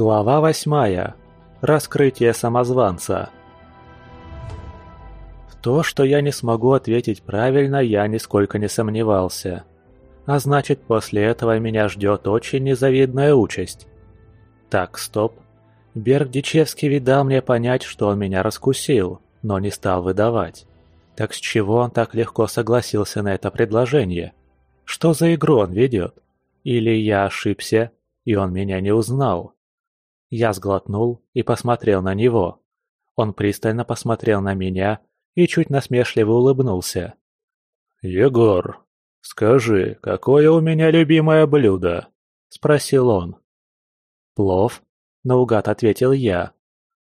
Глава восьмая. Раскрытие самозванца. В то, что я не смогу ответить правильно, я нисколько не сомневался. А значит, после этого меня ждет очень незавидная участь. Так, стоп. Берг Дичевский ведь дал мне понять, что он меня раскусил, но не стал выдавать. Так с чего он так легко согласился на это предложение? Что за игру он ведет? Или я ошибся, и он меня не узнал? Я сглотнул и посмотрел на него. Он пристально посмотрел на меня и чуть насмешливо улыбнулся. «Егор, скажи, какое у меня любимое блюдо?» – спросил он. «Плов?» – наугад ответил я.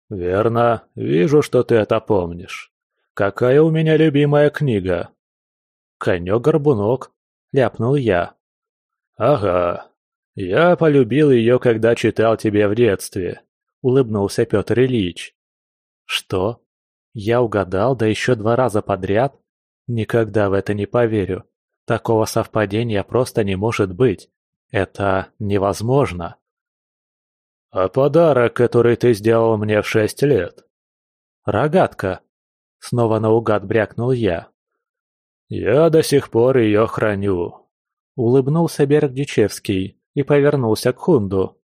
«Верно, вижу, что ты это помнишь. Какая у меня любимая книга?» «Конек-горбунок», – ляпнул я. «Ага, я полюбил ее, когда читал тебе в детстве», — улыбнулся Петр Ильич. «Что? Я угадал, да еще два раза подряд? Никогда в это не поверю. Такого совпадения просто не может быть. Это невозможно». «А подарок, который ты сделал мне в шесть лет?» «Рогатка», — снова наугад брякнул я. «Я до сих пор ее храню», — улыбнулся Бердичевский и повернулся к Хунду.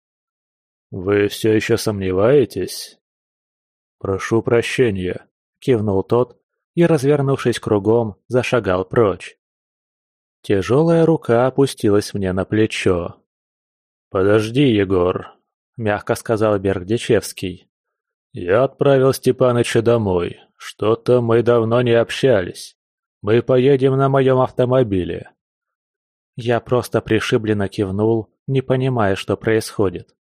«Вы все еще сомневаетесь?» «Прошу прощения», — кивнул тот и, развернувшись кругом, зашагал прочь. Тяжелая рука опустилась мне на плечо. «Подожди, Егор», — мягко сказал Бергдичевский. «Я отправил Степаныча домой. Что-то мы давно не общались. Мы поедем на моем автомобиле». Я просто пришибленно кивнул не понимая, что происходит.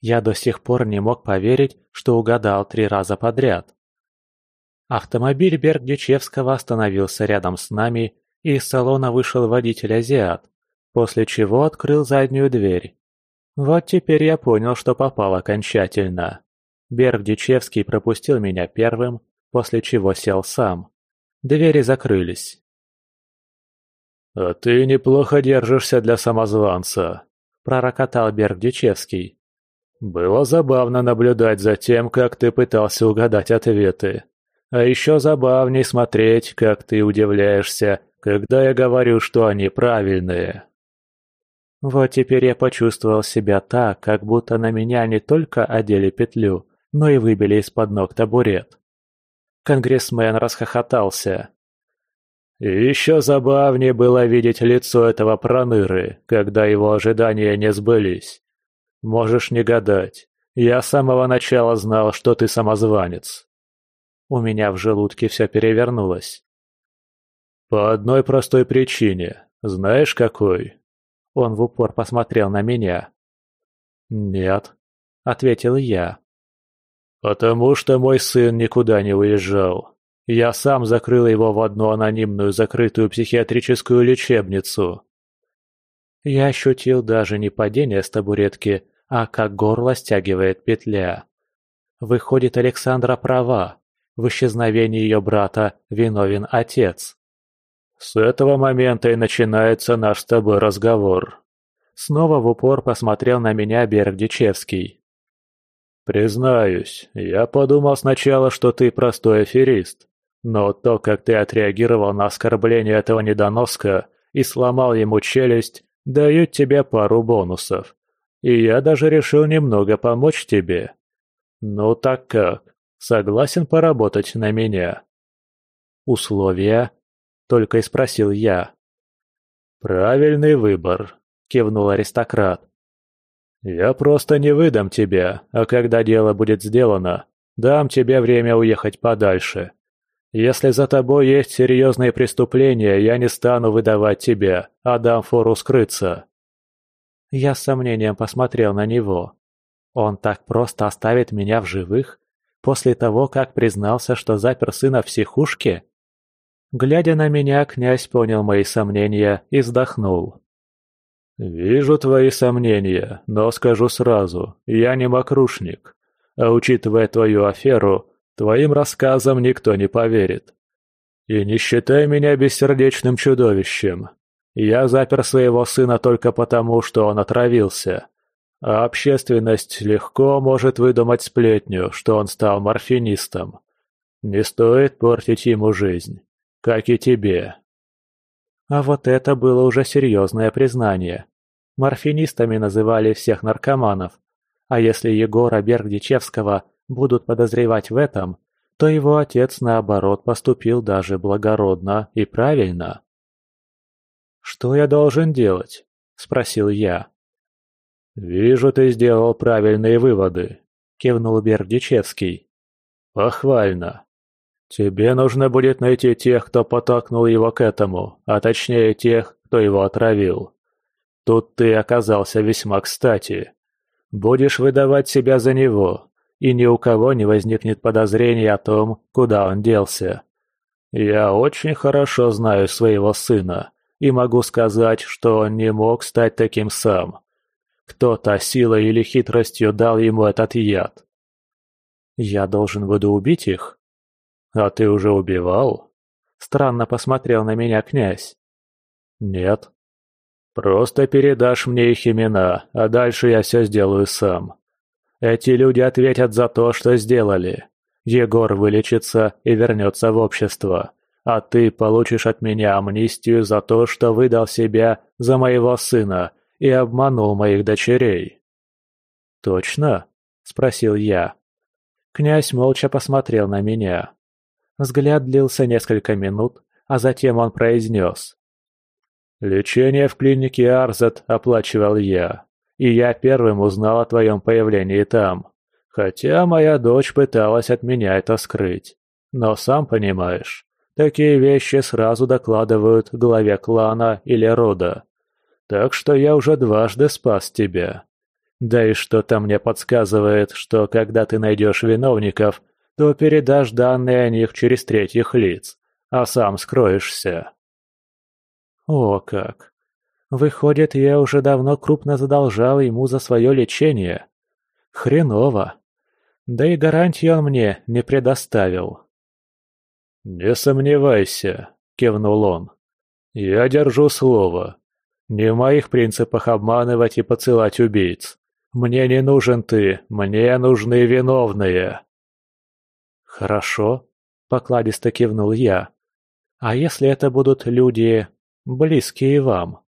Я до сих пор не мог поверить, что угадал три раза подряд. Автомобиль Бергдючевского остановился рядом с нами, и из салона вышел водитель-азиат, после чего открыл заднюю дверь. Вот теперь я понял, что попал окончательно. Бергдючевский пропустил меня первым, после чего сел сам. Двери закрылись. «А ты неплохо держишься для самозванца», – пророкотал Берг-Дичевский. «Было забавно наблюдать за тем, как ты пытался угадать ответы. А еще забавней смотреть, как ты удивляешься, когда я говорю, что они правильные». Вот теперь я почувствовал себя так, как будто на меня не только одели петлю, но и выбили из-под ног табурет. Конгрессмен расхохотался. И еще забавнее было видеть лицо этого проныры, когда его ожидания не сбылись. Можешь не гадать. Я с самого начала знал, что ты самозванец. У меня в желудке все перевернулось. По одной простой причине. Знаешь, какой? Он в упор посмотрел на меня. «Нет», — ответил я. «Потому что мой сын никуда не уезжал. Я сам закрыл его в одну анонимную закрытую психиатрическую лечебницу. Я ощутил даже не падение с табуретки, а как горло стягивает петля. Выходит, Александра права. В исчезновении ее брата виновен отец. С этого момента и начинается наш с тобой разговор. Снова в упор посмотрел на меня Берг Дичевский. Признаюсь, я подумал сначала, что ты простой аферист. Но то, как ты отреагировал на оскорбление этого недоноска и сломал ему челюсть, дают тебе пару бонусов. И я даже решил немного помочь тебе. Ну так как? Согласен поработать на меня?» «Условия?» — только и спросил я. «Правильный выбор», — кивнул аристократ. «Я просто не выдам тебя, а когда дело будет сделано, дам тебе время уехать подальше. Если за тобой есть серьезные преступления, я не стану выдавать тебя, а дам фору скрыться». Я с сомнением посмотрел на него. Он так просто оставит меня в живых? После того, как признался, что запер сына в психушке? Глядя на меня, князь понял мои сомнения и вздохнул. «Вижу твои сомнения, но скажу сразу, я не мокрушник. А учитывая твою аферу, Твоим рассказам никто не поверит. И не считай меня бессердечным чудовищем. Я запер своего сына только потому, что он отравился. а общественность легко может выдумать сплетню, что он стал морфинистом. Не стоит портить ему жизнь, как и тебе. А вот это было уже серьезное признание. Морфинистами называли всех наркоманов. А если Егора Бергдичевского будут подозревать в этом, то его отец, наоборот, поступил даже благородно и правильно. «Что я должен делать?» – спросил я. «Вижу, ты сделал правильные выводы», – кивнул Бердичевский. «Похвально. Тебе нужно будет найти тех, кто подтолкнул его к этому, а точнее тех, кто его отравил. Тут ты оказался весьма кстати. Будешь выдавать себя за него, и ни у кого не возникнет подозрений о том, куда он делся. Я очень хорошо знаю своего сына и могу сказать, что он не мог стать таким сам. Кто-то силой или хитростью дал ему этот яд. Я должен буду убить их? А ты уже убивал? Странно посмотрел на меня князь. Нет. Просто передашь мне их имена, а дальше я все сделаю сам. Эти люди ответят за то, что сделали. Егор вылечится и вернется в общество, а ты получишь от меня амнистию за то, что выдал себя за моего сына и обманул моих дочерей». «Точно?» – спросил я. Князь молча посмотрел на меня. Взгляд длился несколько минут, а затем он произнес. «Лечение в клинике Арзет оплачивал я и я первым узнал о твоем появлении там. Хотя моя дочь пыталась от меня это скрыть. Но сам понимаешь, такие вещи сразу докладывают главе клана или рода. Так что я уже дважды спас тебя. Да и что-то мне подсказывает, что когда ты найдешь виновников, то передашь данные о них через третьих лиц, а сам скроешься. О как! Выходит, я уже давно крупно задолжал ему за свое лечение. Хреново. Да и гарантии он мне не предоставил. «Не сомневайся», — кивнул он. «Я держу слово. Не в моих принципах обманывать и посылать убийц. Мне не нужен ты, мне нужны виновные». «Хорошо», — покладисто кивнул я. «А если это будут люди, близкие вам?»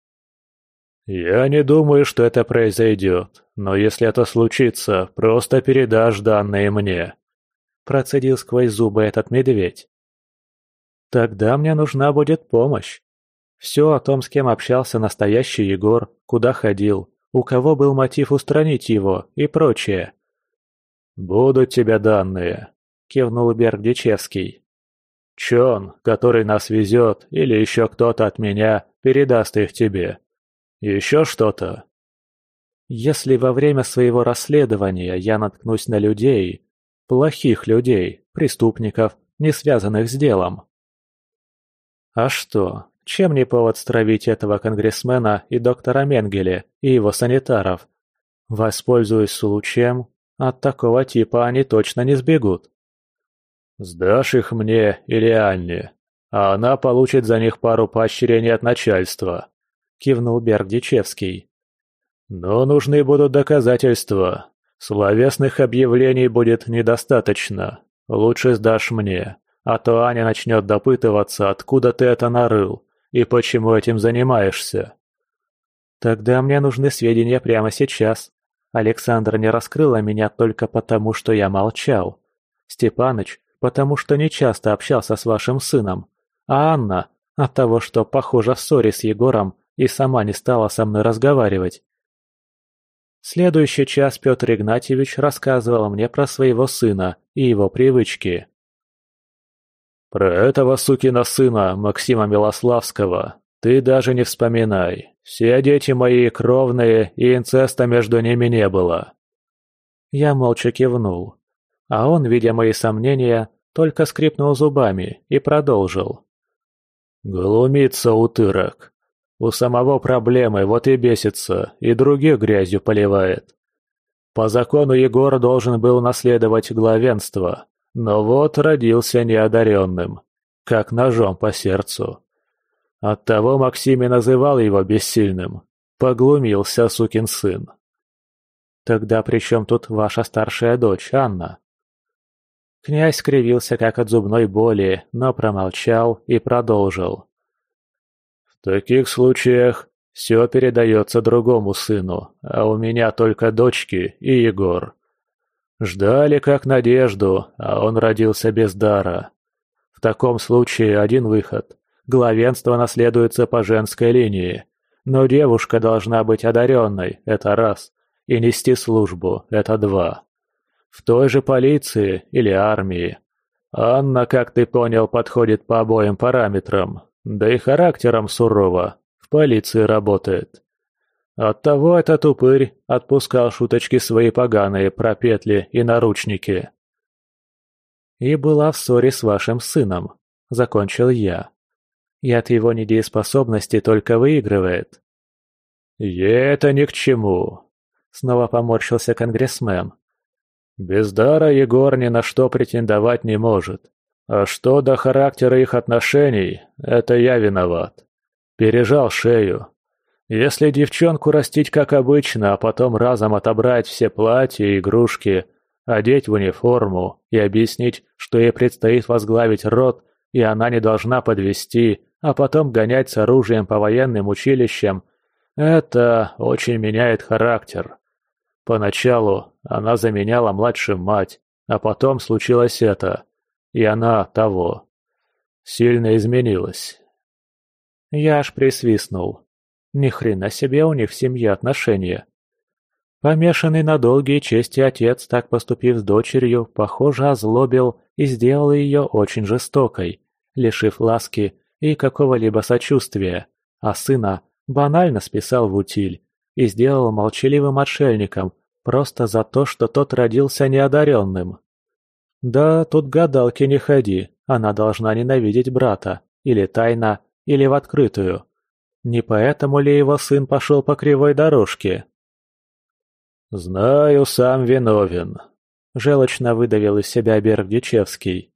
«Я не думаю, что это произойдет, но если это случится, просто передашь данные мне», – процедил сквозь зубы этот медведь. «Тогда мне нужна будет помощь. Все о том, с кем общался настоящий Егор, куда ходил, у кого был мотив устранить его и прочее». «Будут тебе данные», – кивнул Берг-Дичевский. «Чон, который нас везет, или еще кто-то от меня, передаст их тебе». Еще что-то? Если во время своего расследования я наткнусь на людей, плохих людей, преступников, не связанных с делом. А что, чем не повод стравить этого конгрессмена и доктора Менгеле и его санитаров? Воспользуюсь случаем, от такого типа они точно не сбегут. Сдашь их мне или Анне, а она получит за них пару поощрений от начальства кивнул Бердичевский. «Но нужны будут доказательства. Словесных объявлений будет недостаточно. Лучше сдашь мне, а то Аня начнет допытываться, откуда ты это нарыл и почему этим занимаешься». «Тогда мне нужны сведения прямо сейчас. Александр не раскрыла меня только потому, что я молчал. Степаныч, потому что не часто общался с вашим сыном. А Анна, от того, что, похоже, в ссоре с Егором и сама не стала со мной разговаривать. Следующий час Петр Игнатьевич рассказывал мне про своего сына и его привычки. «Про этого сукина сына, Максима Милославского, ты даже не вспоминай. Все дети мои кровные, и инцеста между ними не было». Я молча кивнул, а он, видя мои сомнения, только скрипнул зубами и продолжил. «Глумится утырок. У самого проблемы, вот и бесится, и других грязью поливает. По закону Егор должен был наследовать главенство, но вот родился неодаренным, как ножом по сердцу. Оттого Максим и называл его бессильным. Поглумился сукин сын. Тогда при чем тут ваша старшая дочь, Анна? Князь скривился как от зубной боли, но промолчал и продолжил. Таких случаях все передается другому сыну, а у меня только дочки и Егор. Ждали как надежду, а он родился без дара. В таком случае один выход. Главенство наследуется по женской линии. Но девушка должна быть одаренной, это раз, и нести службу, это два. В той же полиции или армии. Анна, как ты понял, подходит по обоим параметрам, да и характером сурово, в полиции работает. Оттого этот упырь отпускал шуточки свои поганые про петли и наручники. «И была в ссоре с вашим сыном», — закончил я. И от его недееспособности только выигрывает. «Ей это ни к чему», — снова поморщился конгрессмен. «Без дара Егор ни на что претендовать не может. А что до характера их отношений, это я виноват. Пережал шею. Если девчонку растить как обычно, а потом разом отобрать все платья и игрушки, одеть в униформу и объяснить, что ей предстоит возглавить род, и она не должна подвести, а потом гонять с оружием по военным училищам, это очень меняет характер. Поначалу она заменяла младшим мать, а потом случилось это, и она того. Сильно изменилась. Я аж присвистнул. Ни хрена себе у них в семье отношения. Помешанный на долгие чести отец, так поступив с дочерью, похоже, озлобил и сделал ее очень жестокой, лишив ласки и какого-либо сочувствия, а сына банально списал в утиль и сделал молчаливым отшельником просто за то, что тот родился неодаренным. Да, тут гадалки не ходи, она должна ненавидеть брата, или тайно, или в открытую. Не поэтому ли его сын пошел по кривой дорожке? «Знаю, сам виновен», — желчно выдавил из себя Бердичевский.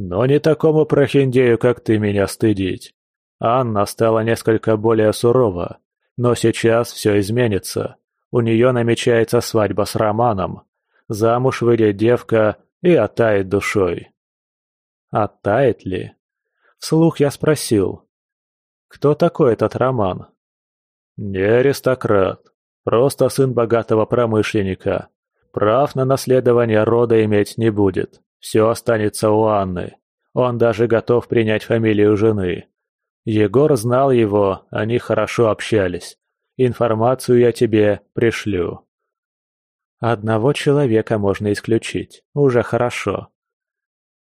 Но не такому прохиндею, как ты, меня стыдить. Анна стала несколько более сурова, но сейчас все изменится. У нее намечается свадьба с Романом. Замуж выйдет девка и оттает душой. Оттает ли? Вслух я спросил. Кто такой этот Роман? Не аристократ, просто сын богатого промышленника. Прав на наследование рода иметь не будет. Все останется у Анны. Он даже готов принять фамилию жены. Егор знал его, они хорошо общались. Информацию я тебе пришлю. Одного человека можно исключить. Уже хорошо.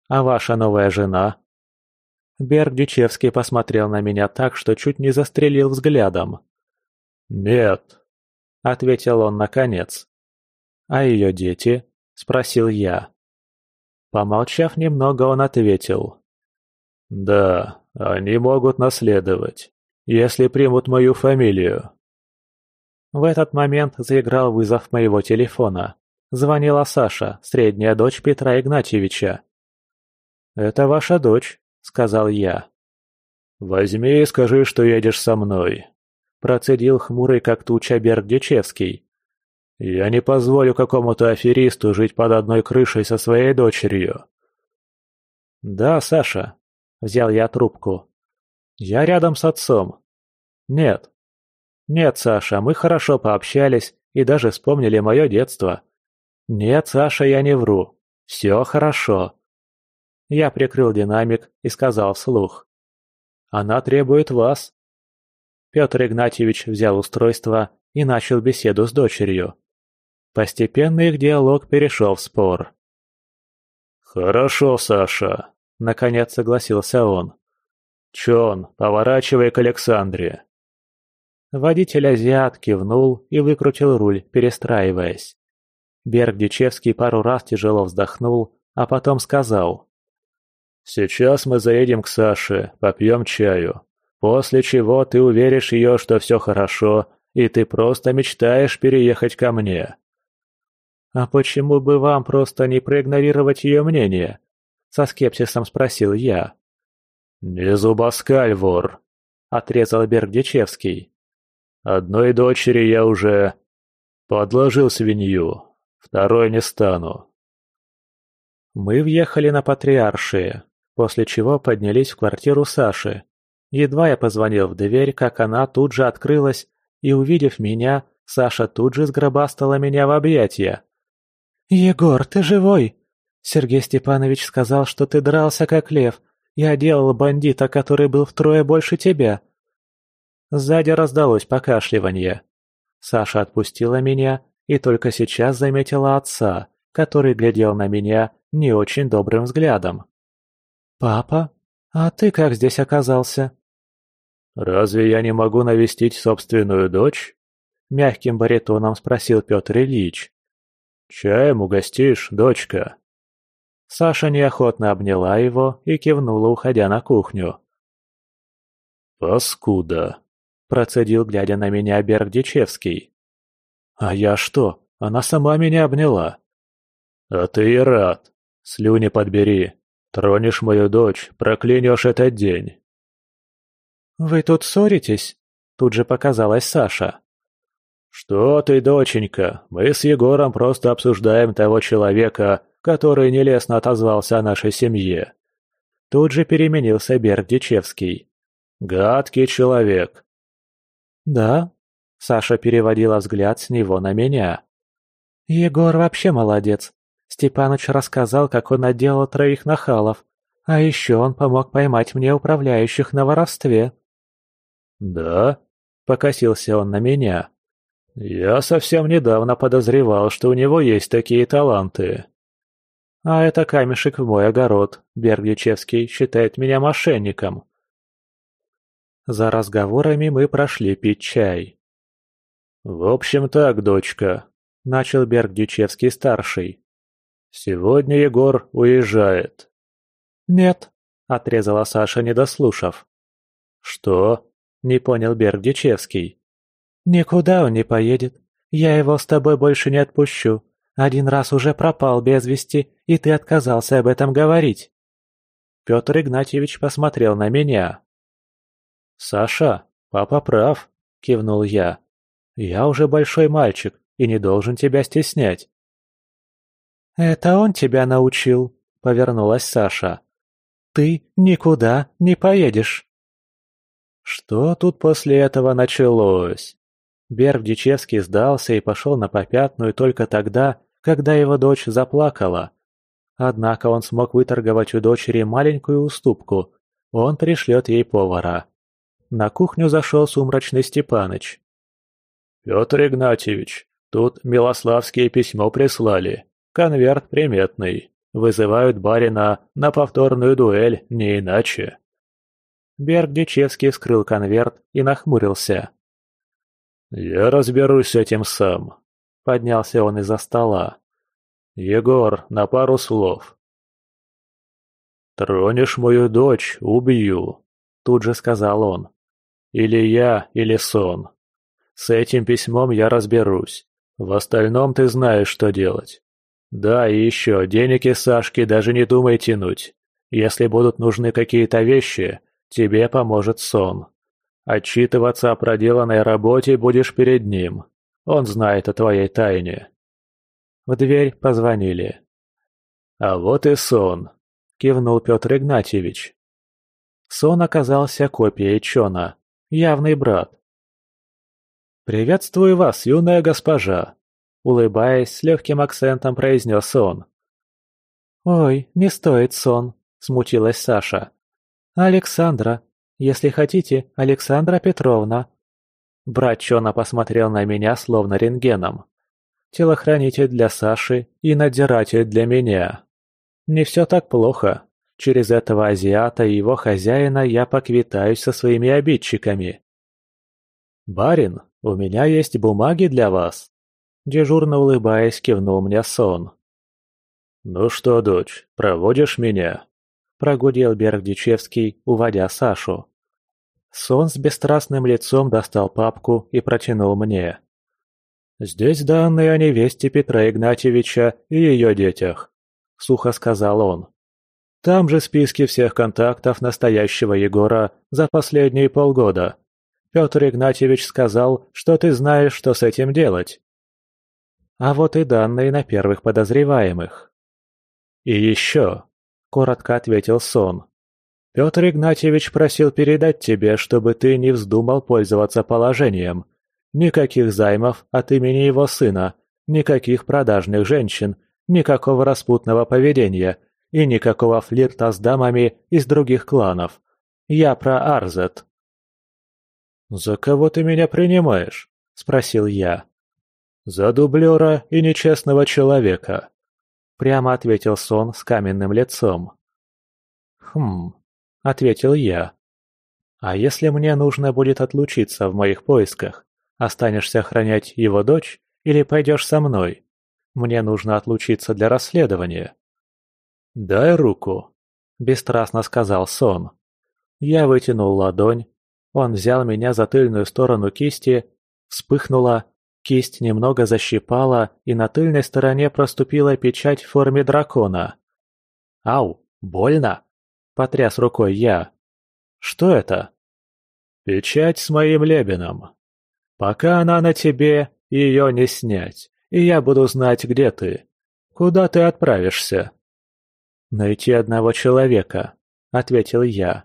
А ваша новая жена? Берг Дичевский посмотрел на меня так, что чуть не застрелил взглядом. «Нет», — ответил он наконец. «А ее дети?» — спросил я. Помолчав немного, он ответил. «Да, они могут наследовать, если примут мою фамилию». В этот момент заиграл вызов моего телефона. Звонила Саша, средняя дочь Петра Игнатьевича. «Это ваша дочь», — сказал я. «Возьми и скажи, что едешь со мной», — процедил хмурый как туча Берг-Дичевский. Я не позволю какому-то аферисту жить под одной крышей со своей дочерью. Да, Саша, взял я трубку. Я рядом с отцом. Нет. Нет, Саша, мы хорошо пообщались и даже вспомнили мое детство. Нет, Саша, я не вру. Все хорошо. Я прикрыл динамик и сказал вслух. Она требует вас. Петр Игнатьевич взял устройство и начал беседу с дочерью. Постепенно их диалог перешел в спор. «Хорошо, Саша», — наконец согласился он. «Чон, поворачивай к Александре». Водитель азиат кивнул и выкрутил руль, перестраиваясь. Берг Дичевский пару раз тяжело вздохнул, а потом сказал. «Сейчас мы заедем к Саше, попьем чаю, после чего ты уверишь ее, что все хорошо, и ты просто мечтаешь переехать ко мне. «А почему бы вам просто не проигнорировать ее мнение?» — со скепсисом спросил я. «Не зубоскаль, вор!» — отрезал Бергдичевский. «Одной дочери я уже...» Подложил свинью. Второй не стану. Мы въехали на Патриаршие, после чего поднялись в квартиру Саши. Едва я позвонил в дверь, как она тут же открылась, и, увидев меня, Саша тут же сгробастала меня в объятия. «Егор, ты живой?» Сергей Степанович сказал, что ты дрался как лев. Я делал бандита, который был втрое больше тебя. Сзади раздалось покашливание. Саша отпустила меня и только сейчас заметила отца, который глядел на меня не очень добрым взглядом. «Папа, а ты как здесь оказался?» «Разве я не могу навестить собственную дочь?» Мягким баритоном спросил Петр Ильич. «Чаем угостишь, дочка?» Саша неохотно обняла его и кивнула, уходя на кухню. «Паскуда!» – процедил, глядя на меня Берг-Дичевский. «А я что? Она сама меня обняла». «А ты и рад. Слюни подбери. Тронешь мою дочь, проклянешь этот день». «Вы тут ссоритесь?» – тут же показалась Саша. «Что ты, доченька, мы с Егором просто обсуждаем того человека, который нелестно отозвался о нашей семье». Тут же переменился Берг Дичевский. «Гадкий человек». «Да?» – Саша переводила взгляд с него на меня. «Егор вообще молодец. Степаныч рассказал, как он отделал троих нахалов. А еще он помог поймать мне управляющих на воровстве». «Да?» – покосился он на меня. «Я совсем недавно подозревал, что у него есть такие таланты». «А это камешек в мой огород. Бергичевский считает меня мошенником». За разговорами мы прошли пить чай. «В общем так, дочка», — начал Берг-Дичевский-старший. «Сегодня Егор уезжает». «Нет», — отрезала Саша, не дослушав. «Что?» — не понял Берг-Дичевский. «Никуда он не поедет. Я его с тобой больше не отпущу. Один раз уже пропал без вести, и ты отказался об этом говорить». Петр Игнатьевич посмотрел на меня. «Саша, папа прав», — кивнул я. «Я уже большой мальчик и не должен тебя стеснять». «Это он тебя научил», — повернулась Саша. «Ты никуда не поедешь». Что тут после этого началось? Берг Дичевский сдался и пошел на попятную только тогда, когда его дочь заплакала. Однако он смог выторговать у дочери маленькую уступку. Он пришлет ей повара. На кухню зашел сумрачный Степаныч. «Петр Игнатьевич, тут Милославские письмо прислали. Конверт приметный. Вызывают барина на повторную дуэль, не иначе». Берг Дичевский вскрыл конверт и нахмурился. «Я разберусь с этим сам», — поднялся он из-за стола. «Егор, на пару слов». «Тронешь мою дочь — убью», — тут же сказал он. Или я, или сон. С этим письмом я разберусь. В остальном ты знаешь, что делать. Да, и еще, денег из Сашки даже не думай тянуть. Если будут нужны какие-то вещи, тебе поможет сон. Отчитываться о проделанной работе будешь перед ним. Он знает о твоей тайне. В дверь позвонили. «А вот и сон», — кивнул Петр Игнатьевич. Сон оказался копией Чона. Явный брат. «Приветствую вас, юная госпожа!» Улыбаясь, с легким акцентом произнес он. «Ой, не стоит сон», — смутилась Саша. «Александра. Если хотите, Александра Петровна». Брат Чона посмотрел на меня словно рентгеном. Телохранитель для Саши и надзиратель для меня. Не все так плохо. Через этого азиата и его хозяина я поквитаюсь со своими обидчиками. «Барин, у меня есть бумаги для вас», – дежурно улыбаясь, кивнул мне сон. «Ну что, дочь, проводишь меня?» – прогудел Берг-Дичевский, уводя Сашу. Сон с бесстрастным лицом достал папку и протянул мне. «Здесь данные о невесте Петра Игнатьевича и ее детях», – сухо сказал он. Там же списки всех контактов настоящего Егора за последние полгода. Петр Игнатьевич сказал, что ты знаешь, что с этим делать. А вот и данные на первых подозреваемых. «И еще», — коротко ответил Сон. «Петр Игнатьевич просил передать тебе, чтобы ты не вздумал пользоваться положением. Никаких займов от имени его сына, никаких продажных женщин, никакого распутного поведения и никакого флирта с дамами из других кланов. Я про Арзет». «За кого ты меня принимаешь?» – спросил я. «За дублера и нечестного человека», – прямо ответил Сон с каменным лицом. «Хм», – ответил я. «А если мне нужно будет отлучиться в моих поисках, останешься охранять его дочь или пойдешь со мной? Мне нужно отлучиться для расследования». «Дай руку», – бесстрастно сказал Сон. Я вытянул ладонь, он взял меня за тыльную сторону кисти, вспыхнула, кисть немного защипала, и на тыльной стороне проступила печать в форме дракона. «Ау, больно!» – потряс рукой я. «Что это?» «Печать с моим лебеном. Пока она на тебе, ее не снять, и я буду знать, где ты. Куда ты отправишься?» «Найти одного человека», — ответил я.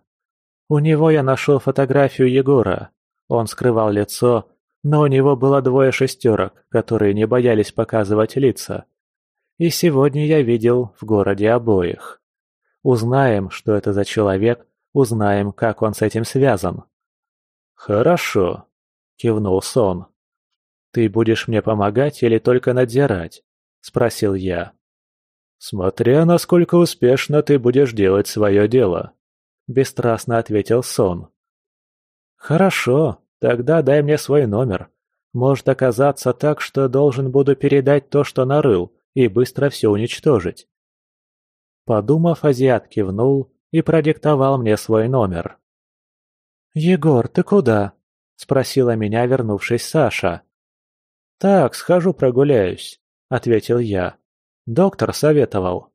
У него я нашел фотографию Егора. Он скрывал лицо, но у него было двое шестерок, которые не боялись показывать лица. И сегодня я видел в городе обоих. Узнаем, что это за человек, узнаем, как он с этим связан. «Хорошо», — кивнул Сон. «Ты будешь мне помогать или только надзирать?» — спросил я. «Смотря, насколько успешно ты будешь делать свое дело», – бесстрастно ответил Сон. «Хорошо, тогда дай мне свой номер. Может оказаться так, что должен буду передать то, что нарыл, и быстро все уничтожить». Подумав, азиат кивнул и продиктовал мне свой номер. «Егор, ты куда?» – спросила меня, вернувшись Саша. «Так, схожу прогуляюсь», – ответил я. Доктор советовал.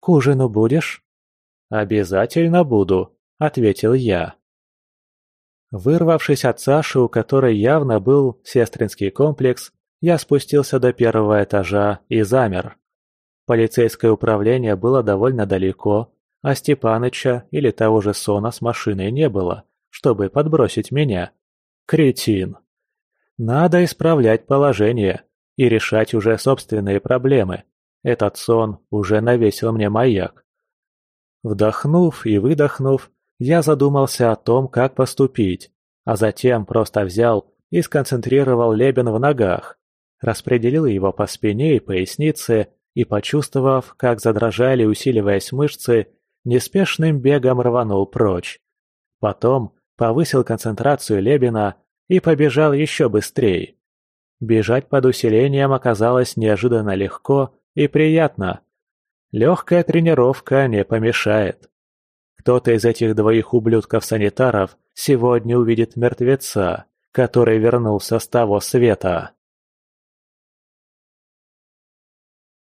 «К ужину будешь?» «Обязательно буду», — ответил я. Вырвавшись от Саши, у которой явно был сестринский комплекс, я спустился до первого этажа и замер. Полицейское управление было довольно далеко, а Степаныча или того же Сона с машиной не было, чтобы подбросить меня. Кретин. Надо исправлять положение и решать уже собственные проблемы. Этот сон уже навесил мне маяк. Вдохнув и выдохнув, я задумался о том, как поступить, а затем просто взял и сконцентрировал лебен в ногах, распределил его по спине и пояснице и, почувствовав, как задрожали, усиливаясь мышцы, неспешным бегом рванул прочь. Потом повысил концентрацию лебена и побежал еще быстрее. Бежать под усилением оказалось неожиданно легко и приятно. Легкая тренировка не помешает. Кто-то из этих двоих ублюдков-санитаров сегодня увидит мертвеца, который вернулся с того света.